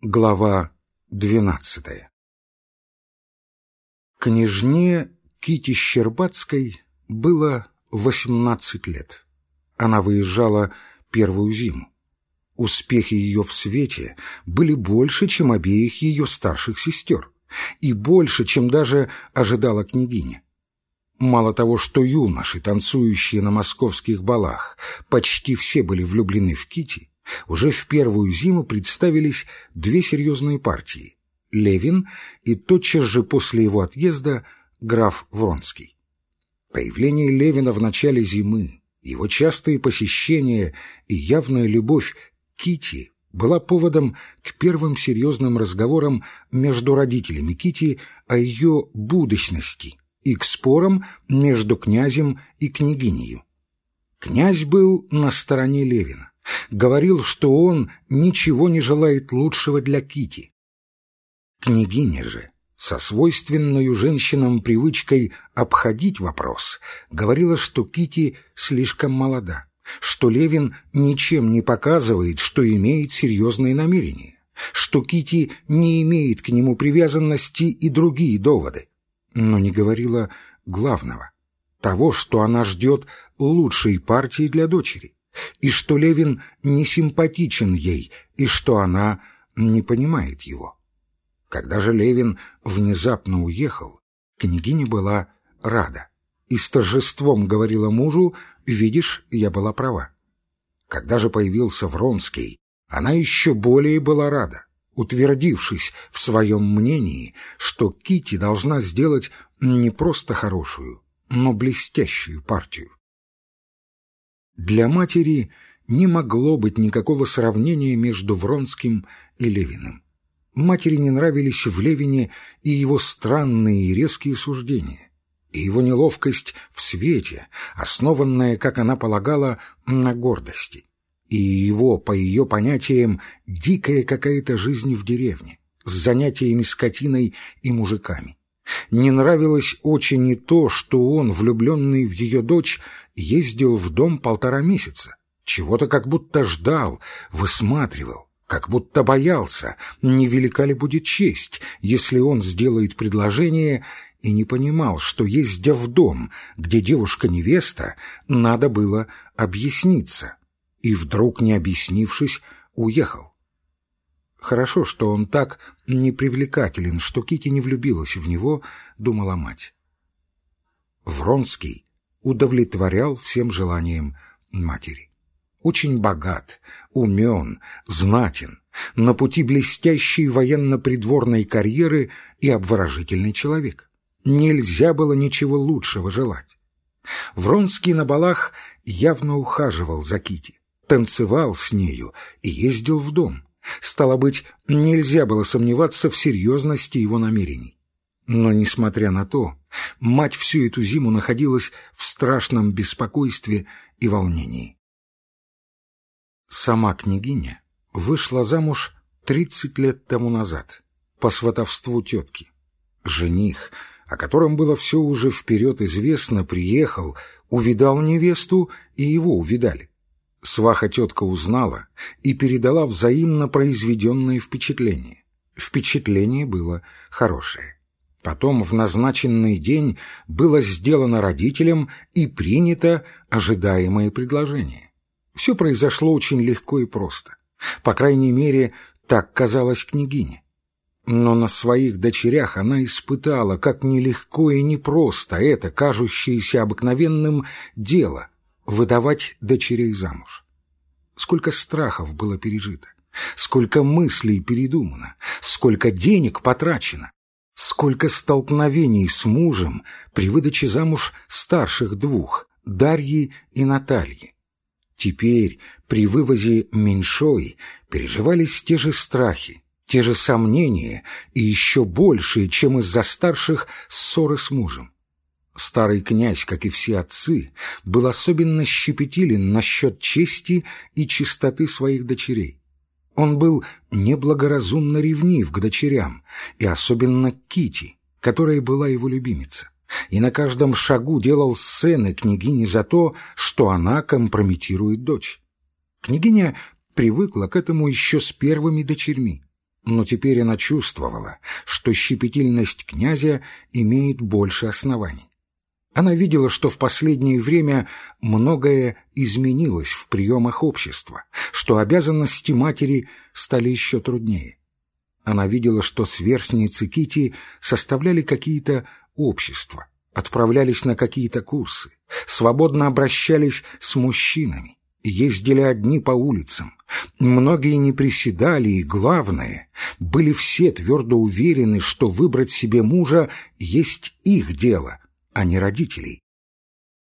Глава двенадцатая Княжне Кити Щербацкой было восемнадцать лет. Она выезжала первую зиму. Успехи ее в свете были больше, чем обеих ее старших сестер, и больше, чем даже ожидала княгиня. Мало того, что юноши, танцующие на московских балах, почти все были влюблены в Кити, уже в первую зиму представились две серьезные партии — Левин и тотчас же после его отъезда граф Вронский. Появление Левина в начале зимы, его частые посещения и явная любовь к Кити была поводом к первым серьезным разговорам между родителями Кити о ее будущности и к спорам между князем и княгинею. Князь был на стороне Левина говорил, что он ничего не желает лучшего для Кити. Княгиня же, со свойственной женщинам привычкой обходить вопрос, говорила, что Кити слишком молода, что Левин ничем не показывает, что имеет серьезные намерения, что Кити не имеет к нему привязанности и другие доводы, но не говорила главного, того, что она ждет лучшей партии для дочери и что Левин не симпатичен ей, и что она не понимает его. Когда же Левин внезапно уехал, княгиня была рада и с торжеством говорила мужу «Видишь, я была права». Когда же появился Вронский, она еще более была рада, утвердившись в своем мнении, что Кити должна сделать не просто хорошую, но блестящую партию. Для матери не могло быть никакого сравнения между Вронским и Левиным. Матери не нравились в Левине и его странные и резкие суждения, и его неловкость в свете, основанная, как она полагала, на гордости, и его, по ее понятиям, дикая какая-то жизнь в деревне, с занятиями скотиной и мужиками. Не нравилось очень и то, что он, влюбленный в ее дочь, ездил в дом полтора месяца, чего-то как будто ждал, высматривал, как будто боялся, невелика ли будет честь, если он сделает предложение, и не понимал, что, ездя в дом, где девушка-невеста, надо было объясниться, и вдруг, не объяснившись, уехал. Хорошо, что он так непривлекателен, что Кити не влюбилась в него, думала мать. Вронский удовлетворял всем желаниям матери. Очень богат, умен, знатен, на пути блестящей военно-придворной карьеры и обворожительный человек. Нельзя было ничего лучшего желать. Вронский на балах явно ухаживал за Кити, танцевал с нею и ездил в дом. Стало быть, нельзя было сомневаться в серьезности его намерений. Но, несмотря на то, мать всю эту зиму находилась в страшном беспокойстве и волнении. Сама княгиня вышла замуж тридцать лет тому назад по сватовству тетки. Жених, о котором было все уже вперед известно, приехал, увидал невесту, и его увидали. Сваха-тетка узнала и передала взаимно произведенное впечатление. Впечатление было хорошее. Потом в назначенный день было сделано родителям и принято ожидаемое предложение. Все произошло очень легко и просто. По крайней мере, так казалось княгине. Но на своих дочерях она испытала, как нелегко и непросто это, кажущееся обыкновенным, дело — выдавать дочерей замуж. Сколько страхов было пережито, сколько мыслей передумано, сколько денег потрачено, сколько столкновений с мужем при выдаче замуж старших двух, Дарьи и Натальи. Теперь при вывозе меньшой переживались те же страхи, те же сомнения и еще большие, чем из-за старших ссоры с мужем. Старый князь, как и все отцы, был особенно щепетилен насчет чести и чистоты своих дочерей. Он был неблагоразумно ревнив к дочерям, и особенно к Кити, которая была его любимица, и на каждом шагу делал сцены княгини за то, что она компрометирует дочь. Княгиня привыкла к этому еще с первыми дочерьми, но теперь она чувствовала, что щепетильность князя имеет больше оснований. Она видела, что в последнее время многое изменилось в приемах общества, что обязанности матери стали еще труднее. Она видела, что сверстницы Кити составляли какие-то общества, отправлялись на какие-то курсы, свободно обращались с мужчинами, ездили одни по улицам. Многие не приседали, и, главное, были все твердо уверены, что выбрать себе мужа есть их дело, а не родителей.